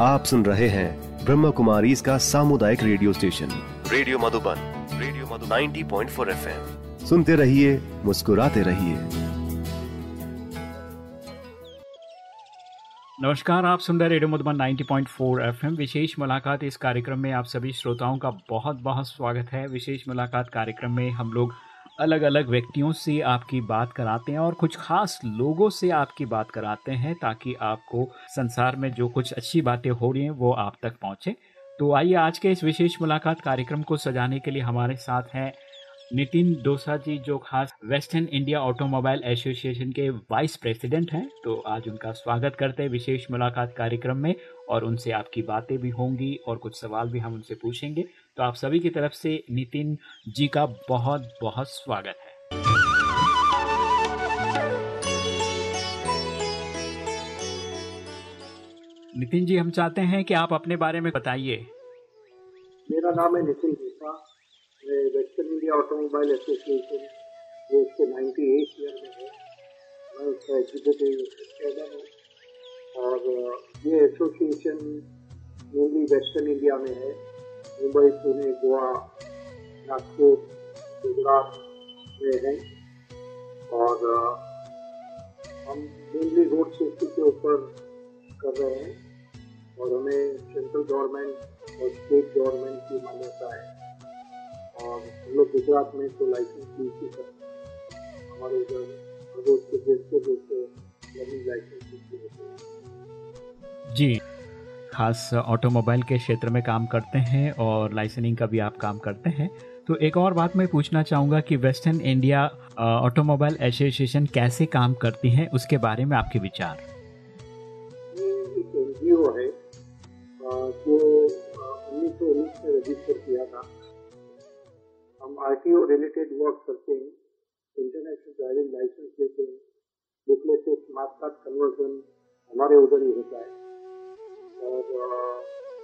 आप सुन रहे हैं ब्रह्म कुमारी इसका सामुदायिक radio station. Radio Madhuban radio Madhuban. 90.4 FM. सुनते रहिए मुस्कुराते रहिए। नमस्कार आप सुन रहे रेडियो मधुबन 90.4 एफएम। विशेष मुलाकात इस कार्यक्रम में आप सभी श्रोताओं का बहुत बहुत स्वागत है। विशेष मुलाकात कार्यक्रम में हम लोग अलग अलग व्यक्तियों से आपकी बात कराते हैं और कुछ खास लोगों से आपकी बात कराते हैं ताकि आपको संसार में जो कुछ अच्छी बातें हो रही हैं वो आप तक पहुँचे। तो आइए आज के इस विशेष मुलाकात कार्यक्रम को सजाने के लिए हमारे साथ हैं नितिन डोसा जी, जो खास वेस्टर्न इंडिया ऑटोमोबाइल एसोसिएशन के वाइस प्रेसिडेंट हैं। तो आज उनका स्वागत करते हैं विशेष मुलाकात कार्यक्रम में और उनसे आपकी बातें भी होंगी और कुछ सवाल भी हम उनसे पूछेंगे। तो आप सभी की तरफ़ से नितिन जी का बहुत बहुत स्वागत है। नितिन जी, हम चाहते हैं कि आप अपने बारे में बताइए। मेरा नाम है नितिन डोसा मैं वेस्टर्न इंडिया ऑटोमोबाइल एसोसिएशन, जो नाइन्टी एट ईयर में है। मैं उसका एग्जीक्यूटिव चेयरमैन हूँ। और ये एसोसिएशन मेनली वेस्टर्न इंडिया में है। मुंबई, पुणे, गोवा, नागपुर, गुजरात में है। और हम मेनली रोड सेफ्टी के ऊपर कर रहे हैं। और हमें सेंट्रल गवर्नमेंट और स्टेट गवर्नमेंट की मान्यता है। और हम लोग गुजरात में तो लाइसेंस थी सर हमारे इधर रोज के देखते देखते लाइसेंस होते हैं। जी। खास ऑटोमोबाइल के क्षेत्र में काम करते हैं और लाइसेंसिंग का भी आप काम करते हैं। तो एक और बात मैं पूछना चाहूँगा कि वेस्टर्न इंडिया ऑटोमोबाइल एसोसिएशन कैसे काम करती है, उसके बारे में आपके विचार। ये एक एन है जो उन्नीस सौ उन्नीस में रजिस्टर किया था। हम आर रिलेटेड वर्क करते हैं इंटरनेशनल ड्राइविंग लाइसेंस देते हैं बुकलेट से स्मार्ट कार्ड कन्वर्जन हमारे उधर ही होता है। और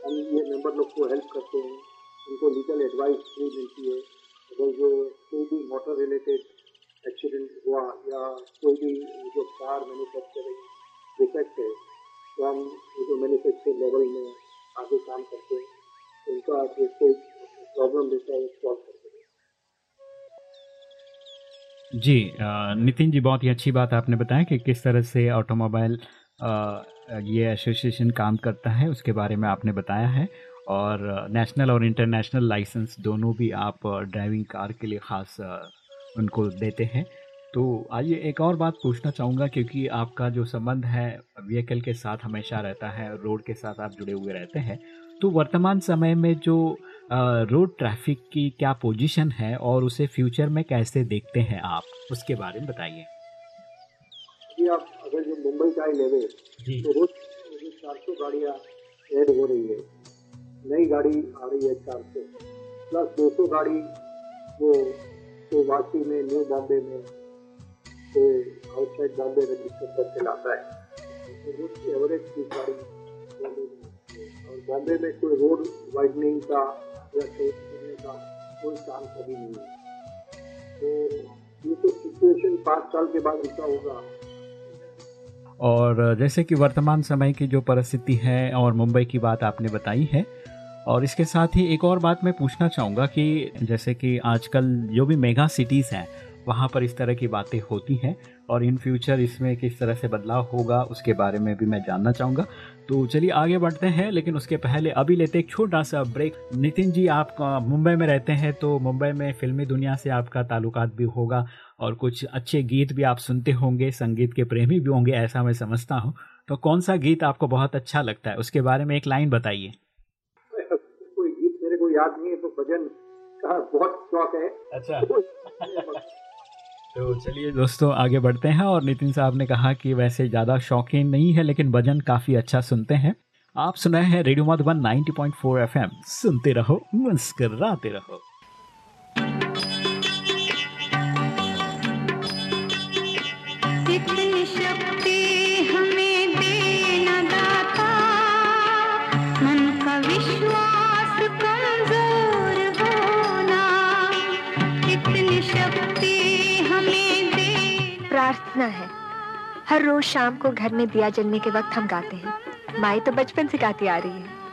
हम ये मेंबर लोग को हेल्प करते हैं। उनको लीगल एडवाइस फ्री मिलती है। अगर जो कोई भी मोटर रिलेटेड एक्सीडेंट हुआ या कोई भी जो कार मैन्युफैक्चरिंग डिफेक्ट है तो हम जो मैन्युफैक्चर लेवल में आगे काम करते हैं। उनका जो कोई प्रॉब्लम रहता है सॉल्व करते हैं। जी नितिन जी, बहुत ही अच्छी बात आपने बताया कि किस तरह से ऑटोमोबाइल ये एसोसिएशन काम करता है, उसके बारे में आपने बताया है और नेशनल और इंटरनेशनल लाइसेंस दोनों भी आप ड्राइविंग कार के लिए ख़ास उनको देते हैं। तो आइए एक और बात पूछना चाहूँगा, क्योंकि आपका जो संबंध है, व्हीकल के साथ हमेशा रहता है, रोड के साथ आप जुड़े हुए रहते हैं तो वर्तमान समय में जो रोड ट्रैफ़िक की क्या पोजीशन है और उसे फ्यूचर में कैसे देखते हैं आप, उसके बारे में बताइए। जी, आप मुंबई का ही लेवे। तो रोज चार सौ गाड़ियाँ ऐड हो रही है। नई गाड़ी आ रही है चार सौ। प्लस दो सौ गाड़ी जो तो वासी में न्यू बॉम्बे में तो आउटसाइड बॉम्बे रजिस्टर करके लाता है। तो की एवरेज की गाड़ी और बॉम्बे में कोई रोड वाइडनिंग का या चोट करने का कोई काम कभी नहीं है। तो ये तो सिचुएशन पाँच साल के बाद ऐसा होगा। और जैसे कि वर्तमान समय की जो परिस्थिति है और मुंबई की बात आपने बताई है, और इसके साथ ही एक और बात मैं पूछना चाहूँगा कि जैसे कि आजकल जो भी मेगा सिटीज़ हैं वहाँ पर इस तरह की बातें होती हैं और इन फ्यूचर इसमें किस तरह से बदलाव होगा उसके बारे में भी मैं जानना चाहूँगा। तो चलिए आगे बढ़ते हैं लेकिन उसके पहले अभी लेते एक छोटा सा ब्रेक नितिन जी आप मुंबई में रहते हैं तो मुंबई में फिल्मी दुनिया से आपका ताल्लुकात भी होगा और कुछ अच्छे गीत भी आप सुनते होंगे संगीत के प्रेमी भी होंगे ऐसा मैं समझता हूँ। तो कौन सा गीत आपको बहुत अच्छा लगता है उसके बारे में एक लाइन बताइए। कोई गीत मेरे को याद नहीं है तो भजन का बहुत शौक है। अच्छा। तो चलिए दोस्तों, आगे बढ़ते हैं और नितिन साहब ने कहा कि वैसे ज़्यादा शौकीन नहीं है, लेकिन भजन काफ़ी अच्छा सुनते हैं। आप सुनाए हैं रेडियो मधुबन 90.4 एफएम। सुनते रहो, मुस्कराते रहो। प्रार्थना है। हर रोज शाम को घर में दिया जलने के वक्त हम गाते हैं। माई तो बचपन से गाती आ रही है।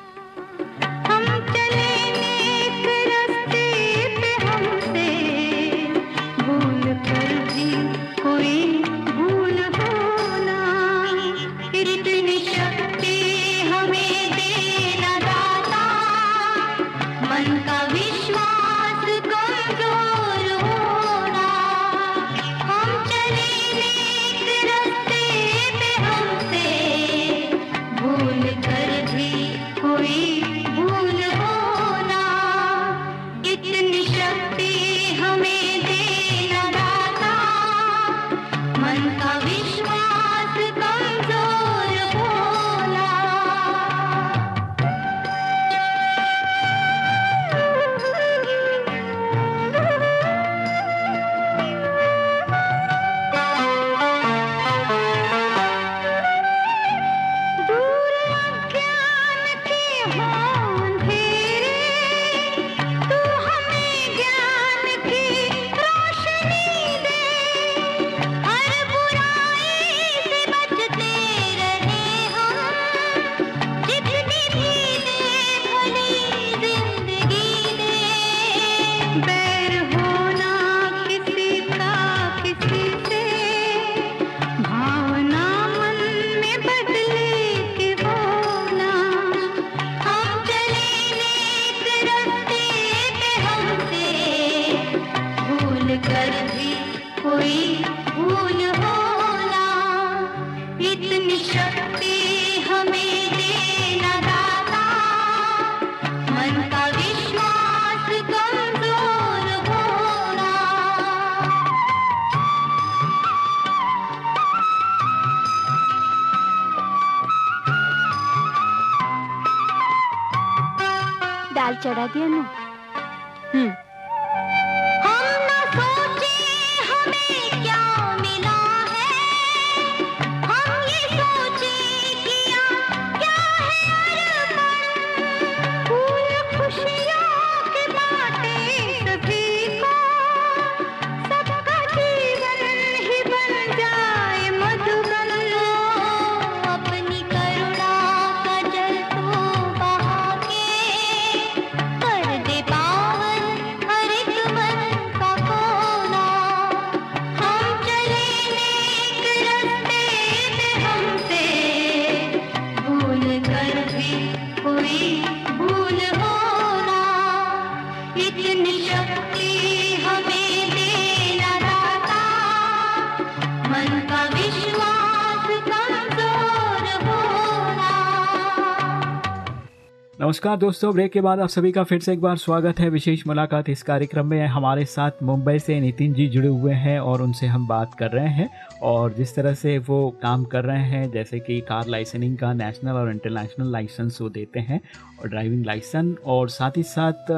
चढ़ा दिया हम्म। नमस्कार दोस्तों, ब्रेक के बाद आप सभी का फिर से एक बार स्वागत है। विशेष मुलाकात इस कार्यक्रम में हमारे साथ मुंबई से नितिन जी जुड़े हुए हैं और उनसे हम बात कर रहे हैं। और जिस तरह से वो काम कर रहे हैं, जैसे कि कार लाइसेंसिंग का नेशनल और इंटरनेशनल लाइसेंस वो देते हैं और ड्राइविंग लाइसेंस और साथ ही साथ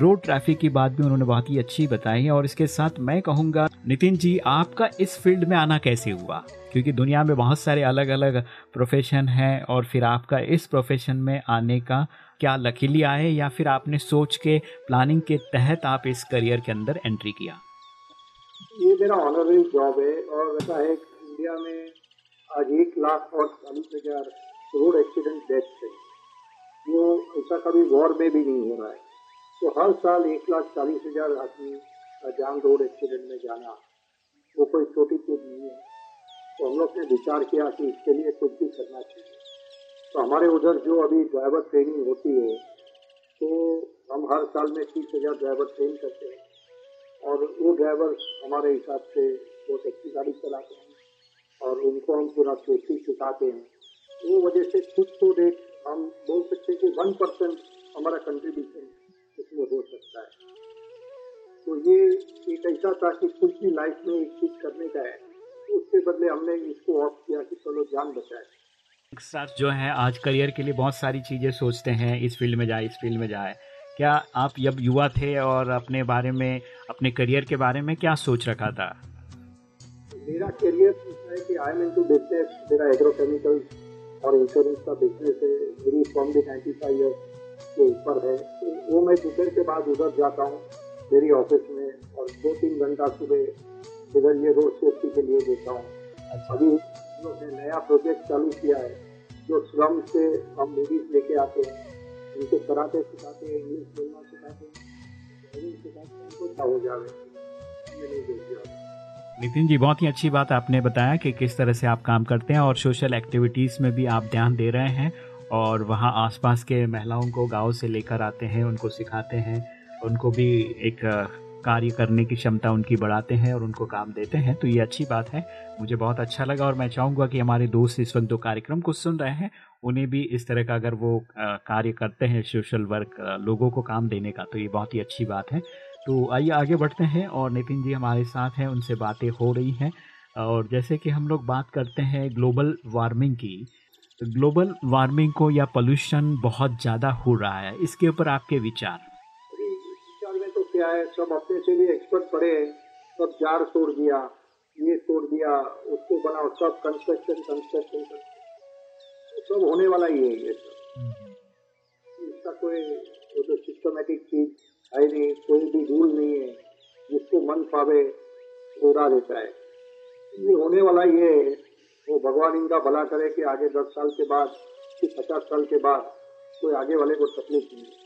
रोड ट्रैफ़िक की बात भी उन्होंने बहुत ही अच्छी बताई है। और इसके साथ मैं कहूँगा, नितिन जी, आपका इस फ़ील्ड में आना कैसे हुआ? क्योंकि दुनिया में बहुत सारे अलग अलग प्रोफेशन हैं और फिर आपका इस प्रोफेशन में आने का क्या लकीली आए या फिर आपने सोच के प्लानिंग के तहत आप इस करियर के अंदर एंट्री किया? ये मेरा ऑनररी जॉब है, और ऐसा है इंडिया में आज एक लाख और चालीस हज़ार रोड एक्सीडेंट डेथ है। वो ऐसा कभी वॉर में भी नहीं हो रहा है। तो हर साल एक लाख चालीस हज़ार आदमी का जान रोड एक्सीडेंट में जाना, वो कोई छोटी चीज़ नहीं है। तो हम लोग ने विचार किया कि इसके लिए कुछ भी करना चाहिए। तो हमारे उधर जो अभी ड्राइवर ट्रेनिंग होती है तो हम हर साल में तीस हज़ार ड्राइवर ट्रेन करते हैं। और वो ड्राइवर हमारे हिसाब से बहुत अच्छी गाड़ी चलाते हैं और उनको हम पूरा सेफ्टी सिखाते हैं। वो वजह से कुछ तो रेट हम बोल सकते हैं कि वन परसेंट हमारा कंट्रीब्यूशन इसमें हो सकता है। तो ये एक ऐसा था कि कुछ भी लाइफ में एक चीज़ करने का है। उसके बदले हमने इसको ऑफ़ किया कि चलो जान बचाए। जो है, आज करियर के लिए बहुत सारी चीज़ें सोचते हैं, इस फ़ील्ड में जाए, इस फ़ील्ड में जाए। क्या आप जब युवा थे और अपने बारे में अपने करियर के बारे में क्या सोच रखा था? मेरा करियर है कि आई एम इनटू बिज़नेस मेरा एग्रोकेमिकल्स और इंश्योरेंस का बिज़नेस है। मेरी फॉर्म भी नाइन्टी फाइव ईयर के ऊपर है। तो वो मैं दोपहर के बाद उधर जाता हूँ मेरी ऑफ़िस में और दो तीन घंटा सुबह इधर ये रोड सेफ्टी के लिए देता हूँ। अच्छा। अभी लोग ने नया प्रोजेक्ट चालू किया है जो श्रम से हम मूवीज़ लेके आते हैं। उनको कराटे सिखाते हैं इंग्लिश बोलना सिखाते हैं। नितिन जी, बहुत ही अच्छी बात आपने बताया कि किस तरह से आप काम करते हैं और सोशल एक्टिविटीज़ में भी आप ध्यान दे रहे हैं और वहाँ आसपास के महिलाओं को गाँव से लेकर आते हैं, उनको सिखाते हैं, उनको भी एक कार्य करने की क्षमता उनकी बढ़ाते हैं और उनको काम देते हैं। तो ये अच्छी बात है। मुझे बहुत अच्छा लगा और मैं चाहूँगा कि हमारे दोस्त इस वक्त दो कार्यक्रम को सुन रहे हैं उन्हें भी इस तरह का अगर वो कार्य करते हैं सोशल वर्क लोगों को काम देने का तो ये बहुत ही अच्छी बात है। तो आइए आगे बढ़ते हैं और नितिन जी हमारे साथ हैं, उनसे बातें हो रही हैं। और जैसे कि हम लोग बात करते हैं ग्लोबल वार्मिंग की ग्लोबल वार्मिंग को या पोल्यूशन बहुत ज़्यादा हो रहा है, इसके ऊपर आपके विचार? तो क्या है, सब अपने से भी एक्सपर्ट पड़े सब जार तोड़ दिया, ये तोड़ दिया, उसको बनाओ सब कंस्ट्रक्शन कंस्ट्रक्शन सब होने वाला ही है ये सब। इसका कोई वो तो सिस्टमेटिक चीज़ है नहीं कोई भी रूल नहीं है। जिसको मन पावे उड़ा देता है। ये होने वाला ये है। वो भगवान इनका भला करे कि आगे दस साल के बाद कि पचास साल के बाद कोई आगे वाले को तकलीफ़ नहीं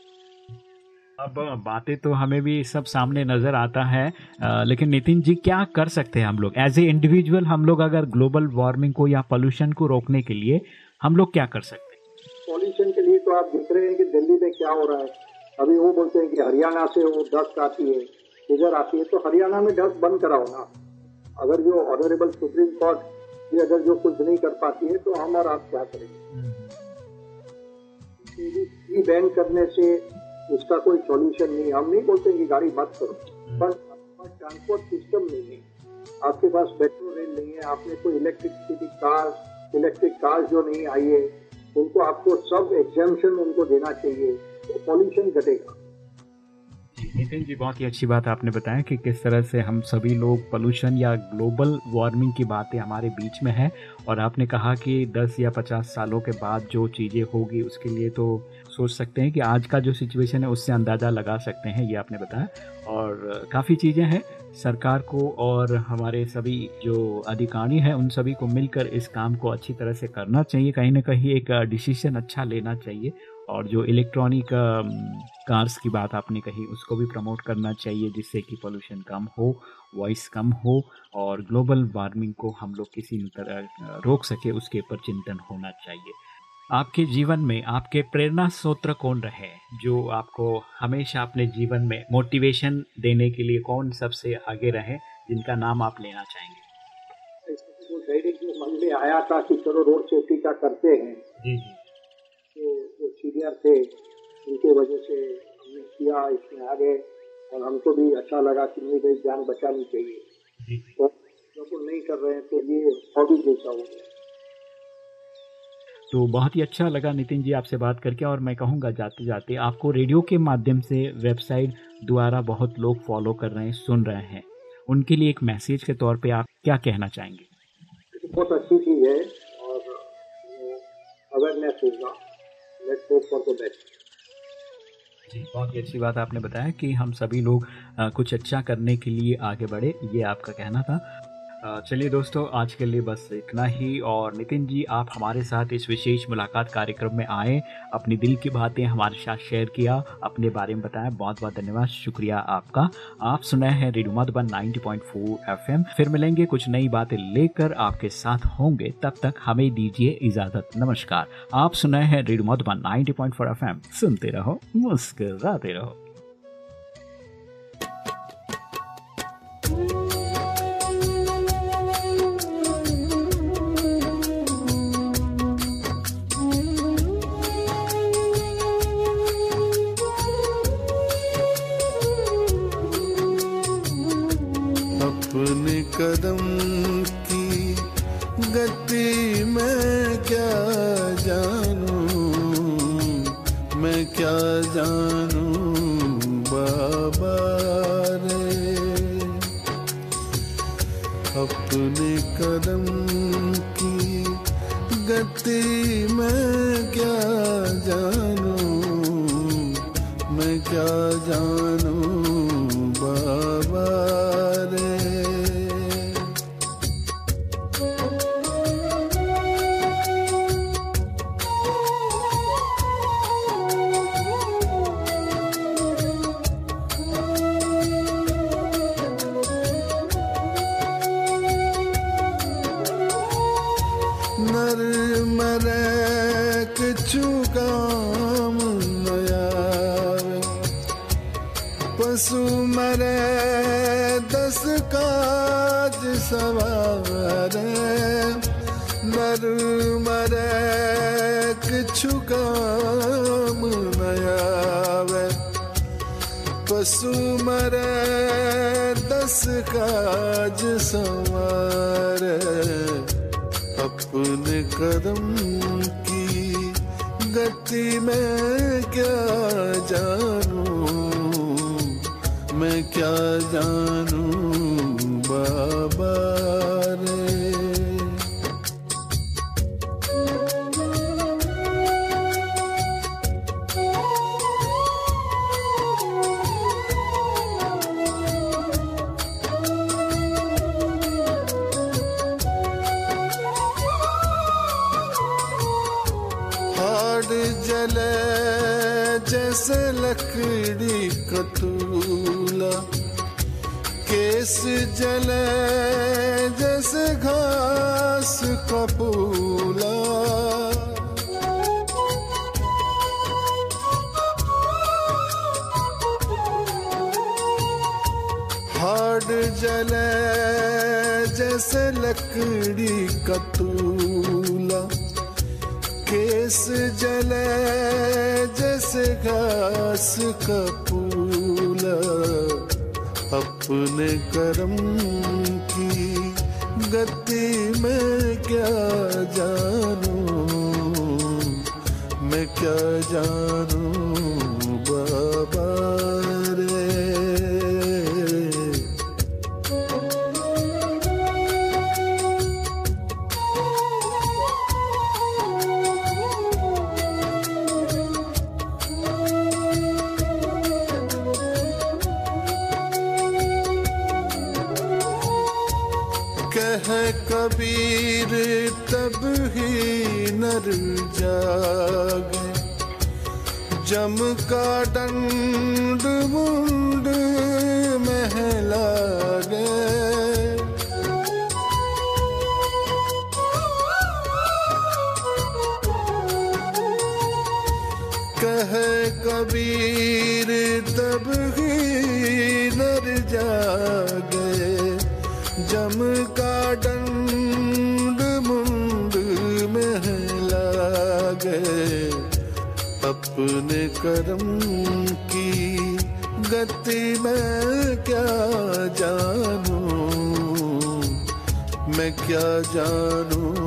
अब बातें तो हमें भी सब सामने नज़र आता है। आ, लेकिन नितिन जी क्या कर सकते हैं हम लोग? एज ए इंडिविजुअल हम लोग अगर ग्लोबल वार्मिंग को या पोल्यूशन को रोकने के लिए हम लोग क्या कर सकते हैं? पॉल्यूशन के लिए तो आप देख रहे हैं कि दिल्ली में क्या हो रहा है। अभी वो बोलते हैं कि हरियाणा से वो डस्ट आती है इधर आती है तो हरियाणा में डस्ट बंद कराओ ना। अगर जो ऑनरेबल सुप्रीम कोर्ट ये अगर जो कुछ नहीं कर पाती है तो हम और आप क्या करेंगे? बैन करने से उसका कोई सॉल्यूशन नहीं। हम नहीं बोलते कि गाड़ी मत करो पर ट्रांसपोर्ट सिस्टम नहीं है। आपके पास मेट्रो रेल नहीं है आपने कोई इलेक्ट्रिसिटी कार इलेक्ट्रिक कार जो नहीं आई है, उनको आपको सब एग्जामेशन उनको देना चाहिए तो पॉल्यूशन घटेगा। नितिन जी, बहुत ही अच्छी बात आपने बताया कि किस तरह से हम सभी लोग पोल्यूशन या ग्लोबल वार्मिंग की बातें हमारे बीच में है, और आपने कहा कि 10 या 50 सालों के बाद जो चीज़ें होगी, उसके लिए तो सोच सकते हैं कि आज का जो सिचुएशन है, उससे अंदाज़ा लगा सकते हैं, ये आपने बताया। और काफ़ी चीज़ें हैं सरकार को और हमारे सभी जो अधिकारी हैं, उन सभी को मिलकर इस काम को अच्छी तरह से करना चाहिए। कहीं ना कहीं एक डिसीज़न अच्छा लेना चाहिए। और जो इलेक्ट्रॉनिक कार्स की बात आपने कही, उसको भी प्रमोट करना चाहिए जिससे कि पोल्यूशन कम हो वॉइस कम हो और ग्लोबल वार्मिंग को हम लोग किसी तरह रोक सके, उसके ऊपर चिंतन होना चाहिए। आपके जीवन में आपके प्रेरणा स्रोत्र कौन रहे? जो आपको हमेशा अपने जीवन में मोटिवेशन देने के लिए कौन सबसे आगे रहे जिनका नाम आप लेना चाहेंगे? मन में आया था कि चलो रोड सेफ्टी का करते हैं जी जी। तो जो सीनियर थे उनके वजह से हमने किया इसमें आ गए और हमको भी अच्छा लगा कि नहीं भाई जान बचानी चाहिए। तो जब नहीं कर रहे हैं तो ये हॉबी जैसा हो गया। तो बहुत ही अच्छा लगा नितिन जी आपसे बात करके और मैं कहूँगा जाते जाते आपको रेडियो के माध्यम से वेबसाइट द्वारा बहुत लोग फॉलो कर रहे हैं सुन रहे हैं। उनके लिए एक मैसेज के तौर पे आप क्या कहना चाहेंगे? बहुत अच्छी चीज़ है और अवेयरनेस होगा let's hope for the best जी बहुत ही अच्छी बात आपने बताया कि हम सभी लोग आ, कुछ अच्छा करने के लिए आगे बढ़े ये आपका कहना था। चलिए दोस्तों, आज के लिए बस इतना ही। और नितिन जी, आप हमारे साथ इस विशेष मुलाकात कार्यक्रम में आए, अपनी दिल की बातें हमारे साथ शेयर किया, अपने बारे में बताया। बहुत बहुत धन्यवाद, शुक्रिया आपका। आप सुनाए हैं रेडियो मधुबन 90.4 एफएम। फिर मिलेंगे कुछ नई बातें लेकर आपके साथ होंगे। तब तक हमें दीजिए इजाज़त। नमस्कार। आप सुनाए हैं रेडियो मधुबन 90.4 एफएम। सुनते रहो, मुस्कुराते रहो। पशु मरे, दस काज सवारे नर मरे किछु काम नयावे पशु मरे, दस काज संवारे अपने कर्म की गति में क्या जानू मैं क्या जानू बाबा? जले जैसे लकड़ी कतूला केस जले जैसे घास का फूला। अपने कर्म की गति में क्या जानू? मैं क्या जानू? कबीर तब ही नर जागे। जम का दंड मुंड महला गए अपने कर्म की गति में क्या जानू? मैं क्या जानू?